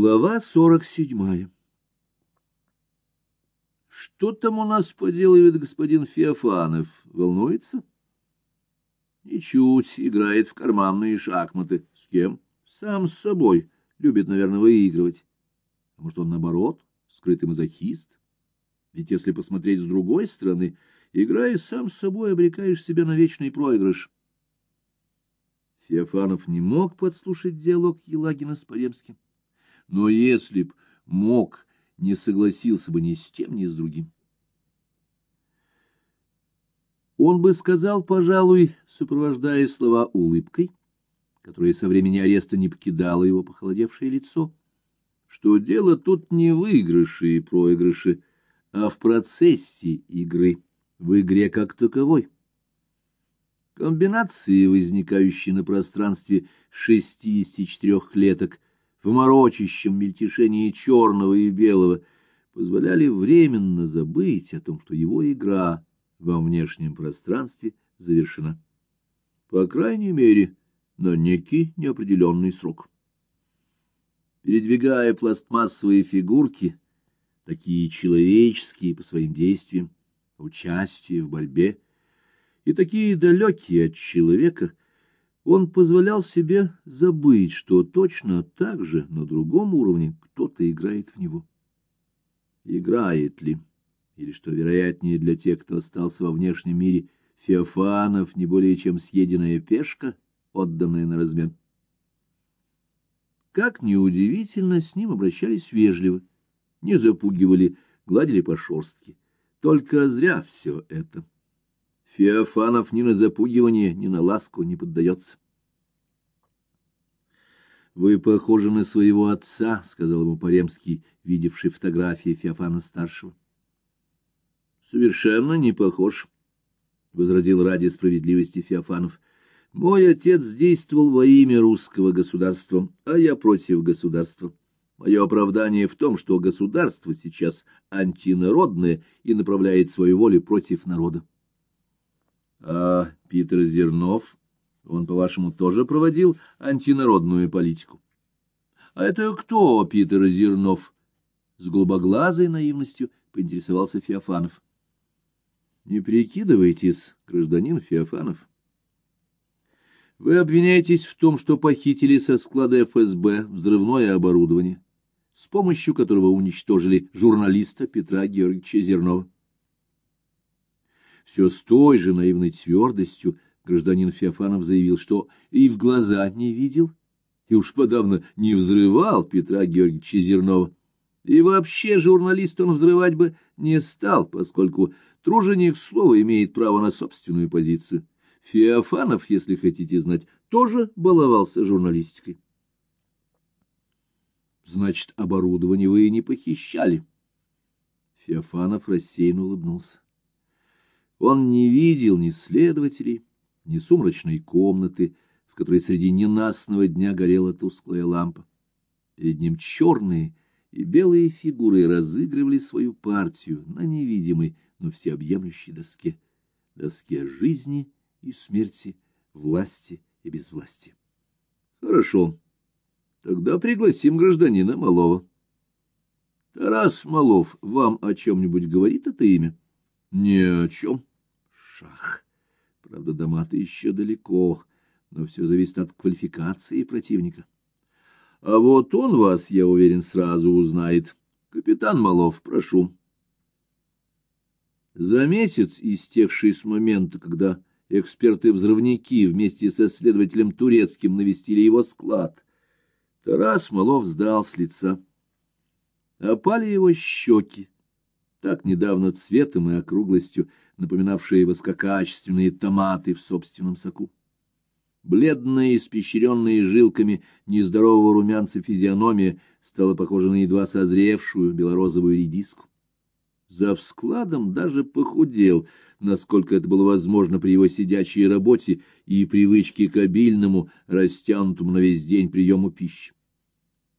Глава сорок седьмая Что там у нас поделывает господин Феофанов? Волнуется? Ничуть, играет в карманные шахматы. С кем? Сам с собой. Любит, наверное, выигрывать. А может, он наоборот, скрытый мазохист? Ведь если посмотреть с другой стороны, играя сам с собой, обрекаешь себя на вечный проигрыш. Феофанов не мог подслушать диалог Елагина с Паремским но если б мог, не согласился бы ни с тем, ни с другим. Он бы сказал, пожалуй, сопровождая слова улыбкой, которая со времени ареста не покидала его похолодевшее лицо, что дело тут не в выигрыше и проигрыше, а в процессе игры, в игре как таковой. Комбинации, возникающие на пространстве 64 клеток, в морочащем мельтешении черного и белого, позволяли временно забыть о том, что его игра во внешнем пространстве завершена. По крайней мере, на некий неопределенный срок. Передвигая пластмассовые фигурки, такие человеческие по своим действиям, участие в борьбе, и такие далекие от человека — он позволял себе забыть, что точно так же на другом уровне кто-то играет в него. Играет ли? Или, что вероятнее для тех, кто остался во внешнем мире, Феофанов не более чем съеденная пешка, отданная на размен? Как неудивительно, с ним обращались вежливо, не запугивали, гладили по шерстке. Только зря все это. Феофанов ни на запугивание, ни на ласку не поддается. «Вы похожи на своего отца», — сказал ему Паремский, видевший фотографии Феофана-старшего. «Совершенно не похож», — возразил ради справедливости Феофанов. «Мой отец действовал во имя русского государства, а я против государства. Мое оправдание в том, что государство сейчас антинародное и направляет свою волю против народа. А Питер Зернов, он, по-вашему, тоже проводил антинародную политику? А это кто, Питер Зернов? С голубоглазой наивностью поинтересовался Феофанов. Не прикидывайтесь, гражданин Феофанов. Вы обвиняетесь в том, что похитили со склада ФСБ взрывное оборудование, с помощью которого уничтожили журналиста Петра Георгиевича Зернова. Все с той же наивной твердостью гражданин Феофанов заявил, что и в глаза не видел, и уж подавно не взрывал Петра Георгиевича Зернова. И вообще журналист он взрывать бы не стал, поскольку труженик слова имеет право на собственную позицию. Феофанов, если хотите знать, тоже баловался журналистикой. Значит, оборудование вы и не похищали. Феофанов рассеянно улыбнулся. Он не видел ни следователей, ни сумрачной комнаты, в которой среди ненастного дня горела тусклая лампа. Перед ним черные и белые фигуры разыгрывали свою партию на невидимой, но всеобъемлющей доске, доске жизни и смерти, власти и безвластия. Хорошо, тогда пригласим гражданина Малова. Тарас Малов вам о чем-нибудь говорит это имя? Ни о чем шах. Правда, дома-то еще далеко, но все зависит от квалификации противника. А вот он вас, я уверен, сразу узнает. Капитан Малов, прошу. За месяц, истекший с момента, когда эксперты-взрывники вместе со следователем Турецким навестили его склад, Тарас Малов сдал с лица. Опали его щеки, так недавно цветом и округлостью, напоминавшие воскокачественные томаты в собственном соку. Бледная, испещренная жилками нездорового румянца физиономия стала похожа на едва созревшую белорозовую редиску. За складом даже похудел, насколько это было возможно при его сидячей работе и привычке к обильному, растянутому на весь день приему пищи.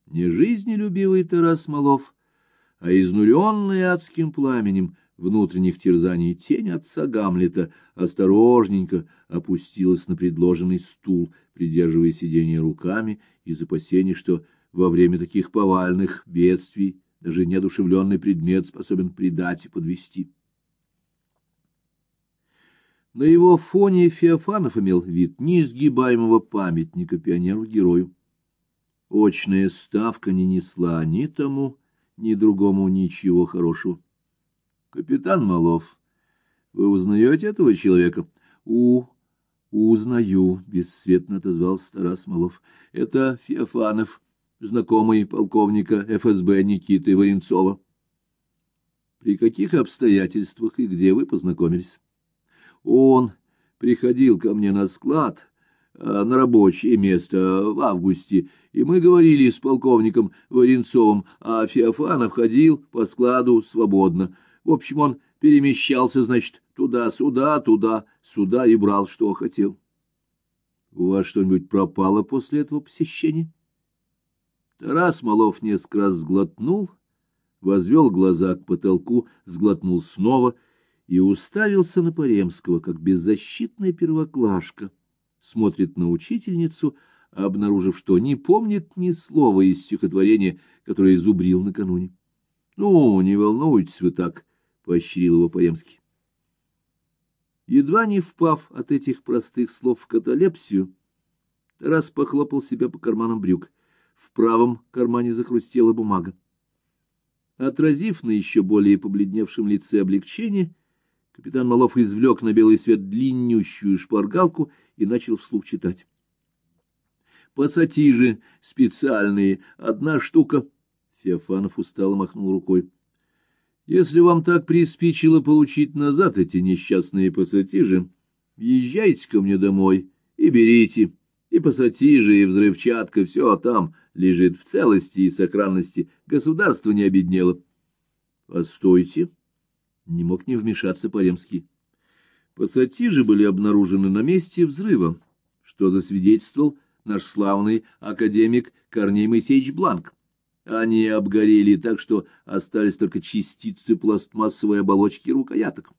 Не жизнелюбивый Тарас Малов, а изнуренный адским пламенем — внутренних терзаний тень отца Гамлета осторожненько опустилась на предложенный стул, придерживая сиденье руками из опасений, что во время таких повальных бедствий даже неодушевленный предмет способен предать и подвести. На его фоне Феофанов имел вид неизгибаемого памятника пионеру-герою. Очная ставка не несла ни тому, ни другому ничего хорошего. — Капитан Малов, вы узнаете этого человека? — У, узнаю, — бесцветно отозвался Тарас Малов. — Это Феофанов, знакомый полковника ФСБ Никиты Варенцова. — При каких обстоятельствах и где вы познакомились? — Он приходил ко мне на склад, на рабочее место в августе, и мы говорили с полковником Варенцовым, а Феофанов ходил по складу свободно. В общем, он перемещался, значит, туда-сюда, туда-сюда и брал, что хотел. — У вас что-нибудь пропало после этого посещения? Тарас Малов несколько раз сглотнул, возвел глаза к потолку, сглотнул снова и уставился на Паремского, как беззащитная первоклашка смотрит на учительницу, обнаружив, что не помнит ни слова из стихотворения, которое изубрил накануне. — Ну, не волнуйтесь вы так, — поощрил его Паремский. Едва не впав от этих простых слов в каталепсию, Тарас похлопал себя по карманам брюк. В правом кармане захрустела бумага. Отразив на еще более побледневшем лице облегчение, капитан Малов извлек на белый свет длиннющую шпаргалку и начал вслух читать. Пассатижи специальные, одна штука. Феофанов устало махнул рукой. Если вам так приспичило получить назад эти несчастные пассатижи, езжайте ко мне домой и берите. И пассатижи, и взрывчатка, все там лежит в целости и сохранности. Государство не обеднело. — Постойте. Не мог не вмешаться Паремский. Пассатижи были обнаружены на месте взрыва, что засвидетельствовал наш славный академик Корней Моисеевич Бланк. Они обгорели так, что остались только частицы пластмассовой оболочки рукояток.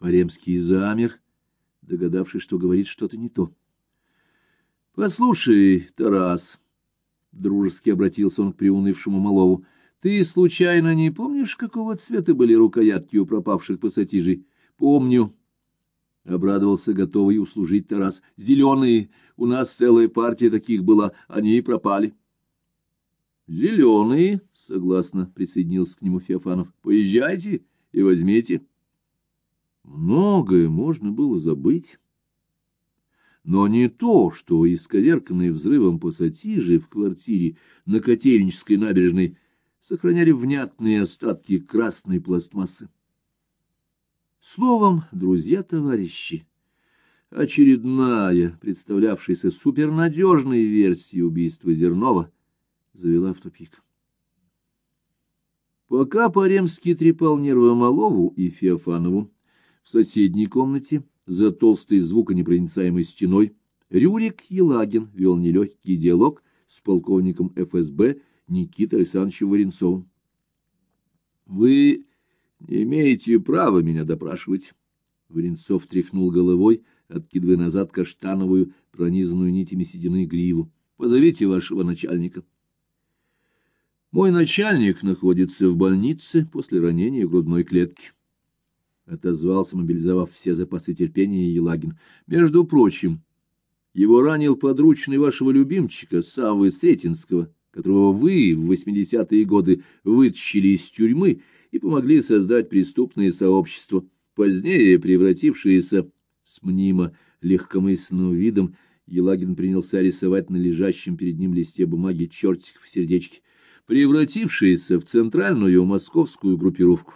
Паремский замер, догадавшись, что говорит что-то не то. — Послушай, Тарас, — дружески обратился он к приунывшему Малову, — ты случайно не помнишь, какого цвета были рукоятки у пропавших пассатижей? — Помню. — обрадовался готовый услужить Тарас. — Зеленые. У нас целая партия таких была. Они и пропали. — Зеленые, согласно присоединился к нему Феофанов. Поезжайте и возьмите. Многое можно было забыть. Но не то, что исковерканные взрывом пассатижи в квартире на Котельнической набережной сохраняли внятные остатки красной пластмассы. Словом, друзья-товарищи, очередная, представлявшаяся супернадежной версия убийства Зернова — завела в тупик. Пока Паремский трепал нервы Малову и Феофанову, в соседней комнате, за толстой звуконепроницаемой стеной, Рюрик Елагин вел нелегкий диалог с полковником ФСБ Никитой Александровичем Варенцовым. — Вы не имеете права меня допрашивать. Варенцов тряхнул головой, откидывая назад каштановую, пронизанную нитями седины гриву. — Позовите вашего начальника. — мой начальник находится в больнице после ранения грудной клетки. Отозвался, мобилизовав все запасы терпения Елагин. Между прочим, его ранил подручный вашего любимчика, Саввы Сретенского, которого вы в 80-е годы вытащили из тюрьмы и помогли создать преступное сообщество, позднее превратившееся с мнимо легкомысленным видом, Елагин принялся рисовать на лежащем перед ним листе бумаги чертик в сердечке превратившаяся в центральную московскую группировку.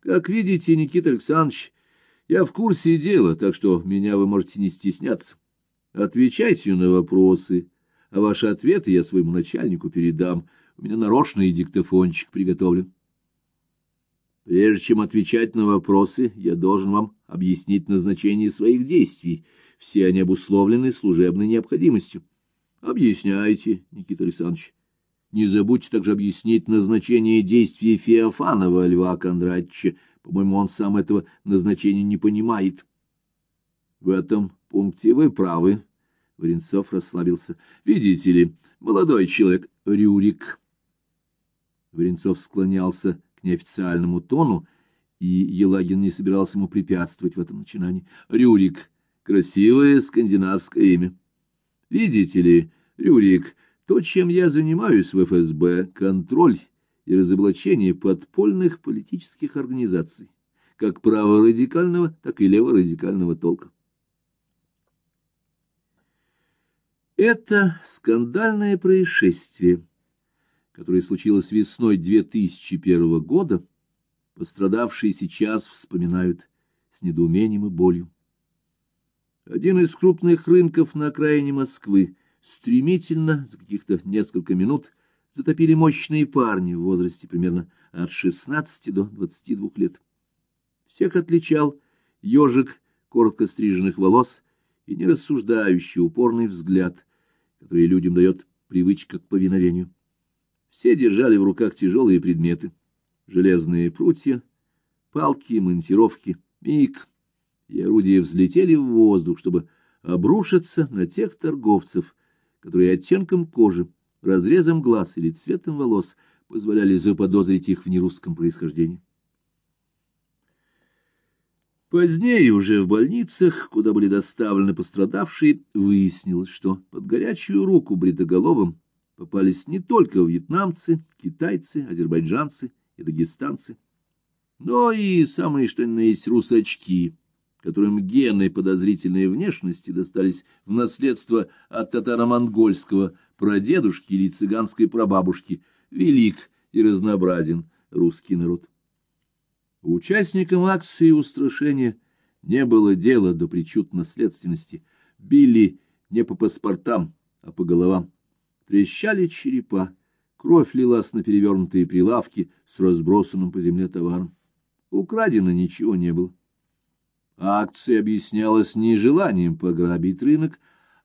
Как видите, Никита Александрович, я в курсе дела, так что меня вы можете не стесняться. Отвечайте на вопросы, а ваши ответы я своему начальнику передам. У меня нарочный диктофончик приготовлен. Прежде чем отвечать на вопросы, я должен вам объяснить назначение своих действий. Все они обусловлены служебной необходимостью. Объясняйте, Никита Александрович. Не забудьте также объяснить назначение действий Феофанова Льва Кондратьевича. По-моему, он сам этого назначения не понимает. В этом пункте вы правы. Варенцов расслабился. — Видите ли, молодой человек, Рюрик. Варенцов склонялся к неофициальному тону, и Елагин не собирался ему препятствовать в этом начинании. — Рюрик — красивое скандинавское имя. — Видите ли, Рюрик, то, чем я занимаюсь в ФСБ, контроль и разоблачение подпольных политических организаций, как праворадикального, так и леворадикального толка. Это скандальное происшествие, которое случилось весной 2001 года, пострадавшие сейчас вспоминают с недоумением и болью. Один из крупных рынков на окраине Москвы стремительно, за каких-то несколько минут, затопили мощные парни в возрасте примерно от 16 до 22 лет. Всех отличал ежик коротко стриженных волос и нерассуждающий упорный взгляд, который людям дает привычка к повиновению. Все держали в руках тяжелые предметы, железные прутья, палки, монтировки, миг, и орудия взлетели в воздух, чтобы обрушиться на тех торговцев, которые оттенком кожи, разрезом глаз или цветом волос позволяли заподозрить их в нерусском происхождении. Позднее уже в больницах, куда были доставлены пострадавшие, выяснилось, что под горячую руку бритоголовым попались не только вьетнамцы, китайцы, азербайджанцы и дагестанцы, но и самые что ни на есть русачки, которым гены подозрительной внешности достались в наследство от татаро-монгольского прадедушки или цыганской прабабушки, велик и разнообразен русский народ. Участникам акции устрашения не было дела до причуд наследственности. Били не по паспортам, а по головам. Трещали черепа, кровь лилась на перевернутые прилавки с разбросанным по земле товаром. Украдено ничего не было. Акция объяснялась не желанием пограбить рынок,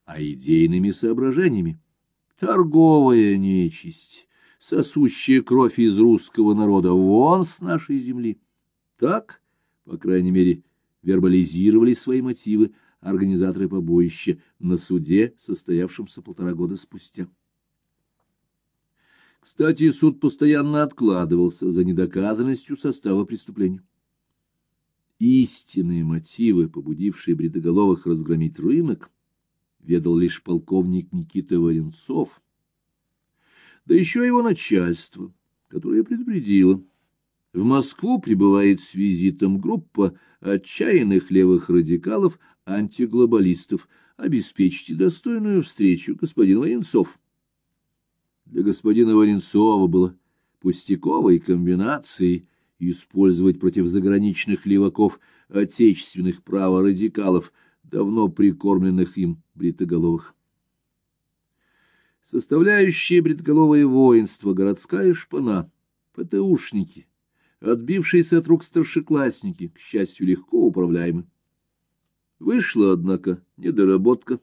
а идейными соображениями. Торговая нечисть, сосущая кровь из русского народа, вон с нашей земли. Так, по крайней мере, вербализировали свои мотивы организаторы побоища на суде, состоявшемся полтора года спустя. Кстати, суд постоянно откладывался за недоказанностью состава преступления. Истинные мотивы, побудившие Бредоголовых разгромить рынок, ведал лишь полковник Никита Варенцов, да еще его начальство, которое предупредило, в Москву прибывает с визитом группа отчаянных левых радикалов, антиглобалистов. Обеспечьте достойную встречу, господин Варенцов. Для господина Варенцова было пустяковой комбинацией использовать против заграничных леваков отечественных праворадикалов, давно прикормленных им бритоголовых. Составляющие бритоголовое воинство городская шпана, ПТУшники, Отбившиеся от рук старшеклассники, к счастью, легко управляемы. Вышла, однако, недоработка.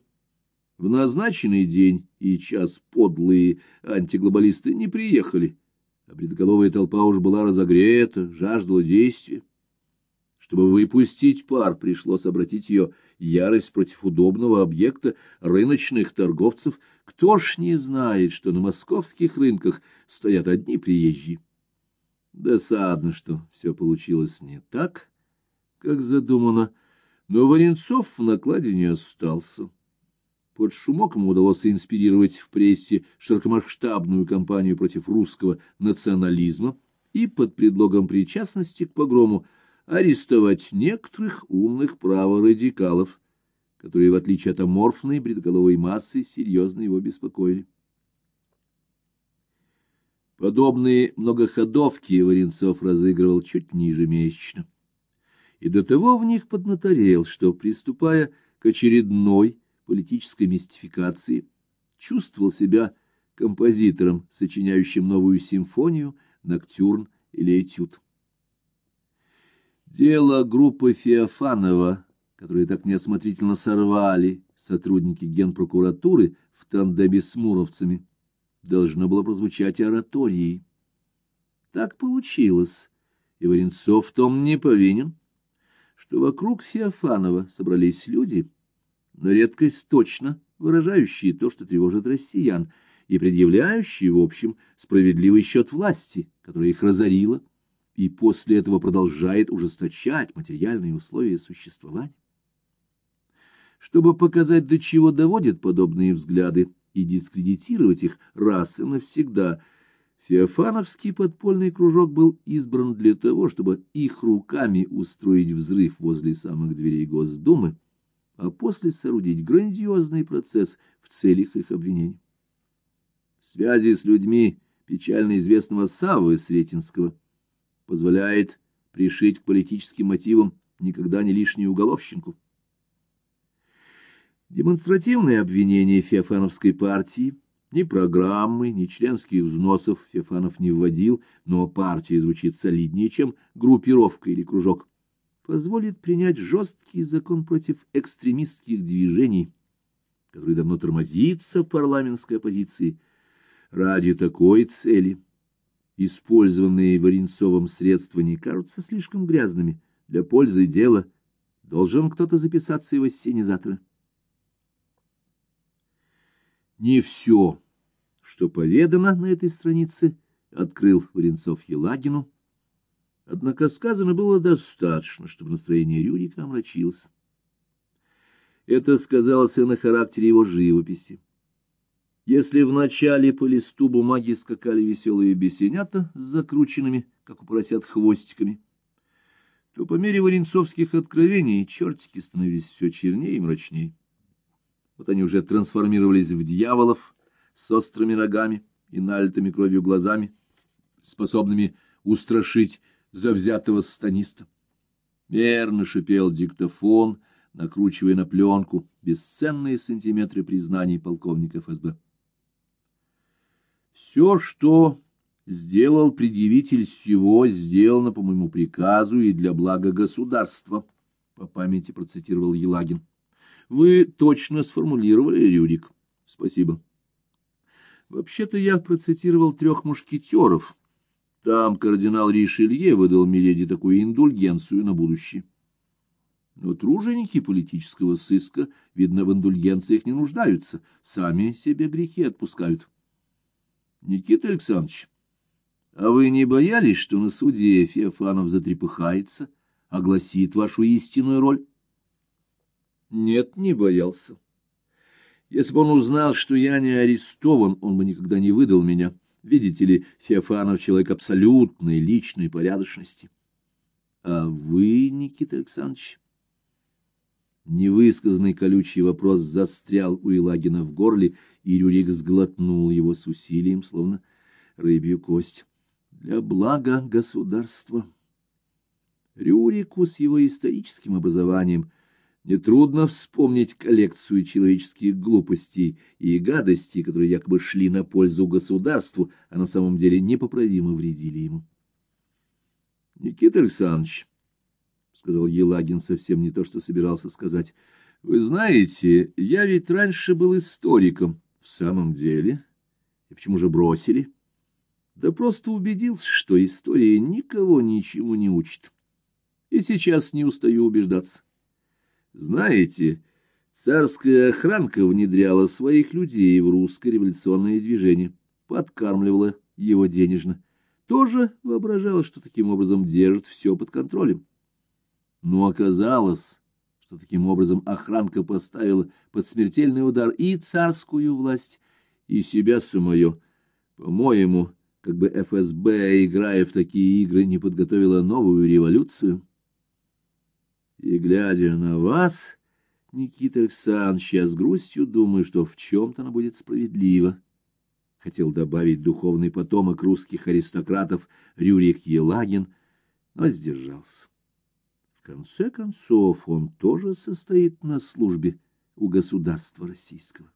В назначенный день и час подлые антиглобалисты не приехали, а предголовая толпа уж была разогрета, жаждала действия. Чтобы выпустить пар, пришлось обратить ее ярость против удобного объекта рыночных торговцев. Кто ж не знает, что на московских рынках стоят одни приезжие? Досадно, что все получилось не так, как задумано, но Варенцов в накладе не остался. Под шумок ему удалось инспирировать в прессе широкомасштабную кампанию против русского национализма и под предлогом причастности к погрому арестовать некоторых умных праворадикалов, которые, в отличие от аморфной бредголовой массы, серьезно его беспокоили. Подобные многоходовки Варенцов разыгрывал чуть ниже месячно. И до того в них поднаторел, что, приступая к очередной политической мистификации, чувствовал себя композитором, сочиняющим новую симфонию, ноктюрн или этюд. Дело группы Феофанова, которые так неосмотрительно сорвали сотрудники генпрокуратуры в тандеме с муровцами, должно было прозвучать ораторией. Так получилось, и Варенцов в том не повинен, что вокруг Феофанова собрались люди, на редкость точно выражающие то, что тревожит россиян, и предъявляющие, в общем, справедливый счет власти, которая их разорила, и после этого продолжает ужесточать материальные условия существования. Чтобы показать, до чего доводят подобные взгляды, и дискредитировать их раз и навсегда, Феофановский подпольный кружок был избран для того, чтобы их руками устроить взрыв возле самых дверей Госдумы, а после соорудить грандиозный процесс в целях их обвинений. Связи с людьми печально известного Саввы Сретенского позволяет пришить к политическим мотивам никогда не лишнюю уголовщинку. Демонстративные обвинения Феофановской партии, ни программы, ни членских взносов Феофанов не вводил, но партия звучит солиднее, чем группировка или кружок, позволит принять жесткий закон против экстремистских движений, который давно тормозится в парламентской оппозиции. Ради такой цели использованные Варенцовым средства не кажутся слишком грязными. Для пользы дела должен кто-то записаться его ассенизатора. Не все, что поведано на этой странице, открыл Варенцов Елагину, однако сказано было достаточно, чтобы настроение Рюрика омрачилось. Это сказалось и на характере его живописи. Если вначале по листу бумаги скакали веселые бесенята с закрученными, как у поросят, хвостиками, то по мере варенцовских откровений чертики становились все чернее и мрачнее. Вот они уже трансформировались в дьяволов с острыми ногами и налитыми кровью глазами, способными устрашить завзятого станиста. Мерно шипел диктофон, накручивая на пленку бесценные сантиметры признаний полковника ФСБ. Все, что сделал предъявитель всего, сделано по моему приказу и для блага государства, — по памяти процитировал Елагин. Вы точно сформулировали, Рюрик. Спасибо. Вообще-то я процитировал трех мушкетеров. Там кардинал Ришелье выдал Миледи такую индульгенцию на будущее. Но труженики политического сыска, видно, в индульгенциях не нуждаются, сами себе грехи отпускают. Никита Александрович, а вы не боялись, что на суде Феофанов затрепыхается, огласит вашу истинную роль? Нет, не боялся. Если бы он узнал, что я не арестован, он бы никогда не выдал меня. Видите ли, Феофанов человек абсолютной личной порядочности. А вы, Никита Александрович? Невысказанный колючий вопрос застрял у Илагина в горле, и Рюрик сглотнул его с усилием, словно рыбью кость. Для блага государства. Рюрику с его историческим образованием Нетрудно вспомнить коллекцию человеческих глупостей и гадостей, которые якобы шли на пользу государству, а на самом деле непоправимо вредили ему. — Никита Александрович, — сказал Елагин совсем не то, что собирался сказать, — вы знаете, я ведь раньше был историком. — В самом деле? И почему же бросили? — Да просто убедился, что история никого ничему не учит. И сейчас не устаю убеждаться. Знаете, царская охранка внедряла своих людей в русское революционное движение, подкармливала его денежно. Тоже воображала, что таким образом держит все под контролем. Но оказалось, что таким образом охранка поставила под смертельный удар и царскую власть, и себя самое. По-моему, как бы ФСБ, играя в такие игры, не подготовила новую революцию. И, глядя на вас, Никита Александрович, я с грустью думаю, что в чем-то она будет справедлива. Хотел добавить духовный потомок русских аристократов Рюрик Елагин, но сдержался. В конце концов, он тоже состоит на службе у государства российского.